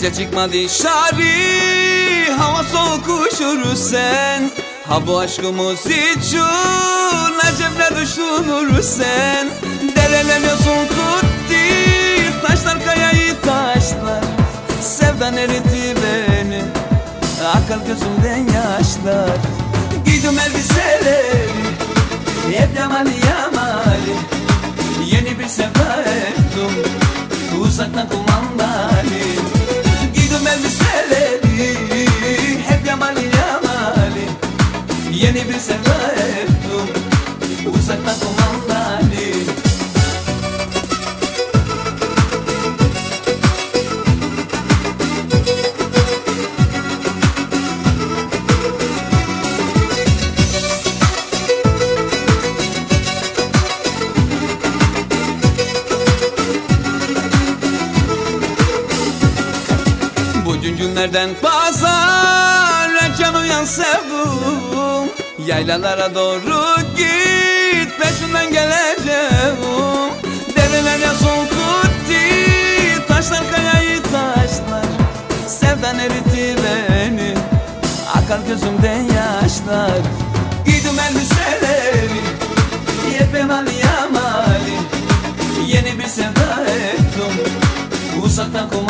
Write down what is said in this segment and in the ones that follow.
Gece çıkma dışarı Hava soğuk üşür sen. Ha bu aşkımız için Acemle düşünür sen. Dereleniyorsun kutti Taşlar kayayı taşlar. Sevdan eritti beni Akal gözümden yaşlar. Giydim elbiseleri Hep yamali yamali Yeni bir sevda ettim Uzaktan kumandalı Yeni bir sevda ettim Uzaktan kumandalı Bugün günlerden pazar Erken uyan sevdum Yaylalara doğru git Peşinden geleceğim. Dereler yazın kutti Taşlar kayayı taşlar. Sevdan eritti beni Akar gözümden yaşlar. Giydim elbiseleri Yepyeni yamali Yeni bir sevda ettim Uzaktan kumandalı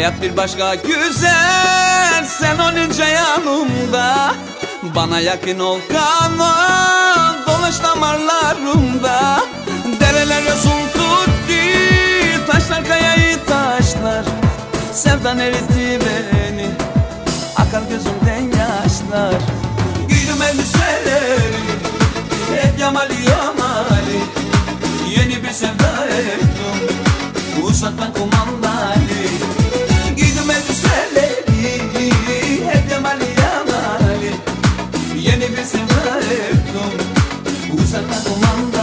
Hayat bir başka güzel. Sen olunca yanımda Bana yakın ol kalan Dolaş damarlarımda Dereler yosun tuttu Taşlar kayayı taşlar. Sevdan eritti Uzaktan kumandalı Giydim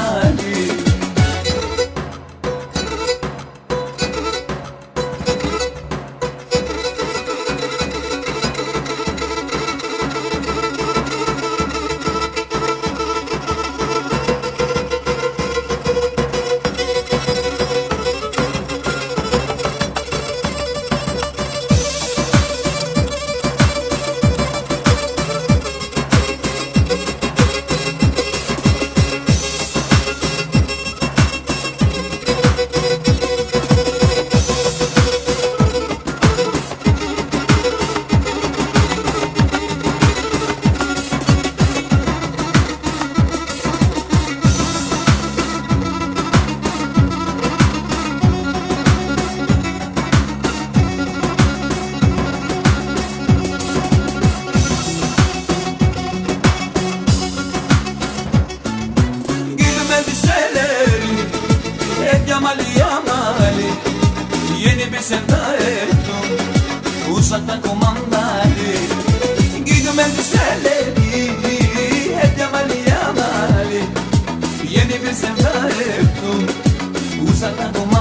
Hep yamali yamali Yeni bir sevda ettim. Uzaktan kumandalı Giydim elbiseleri Hep yamali yamali Yeni bir sevda ettim. Uzaktan kumandalı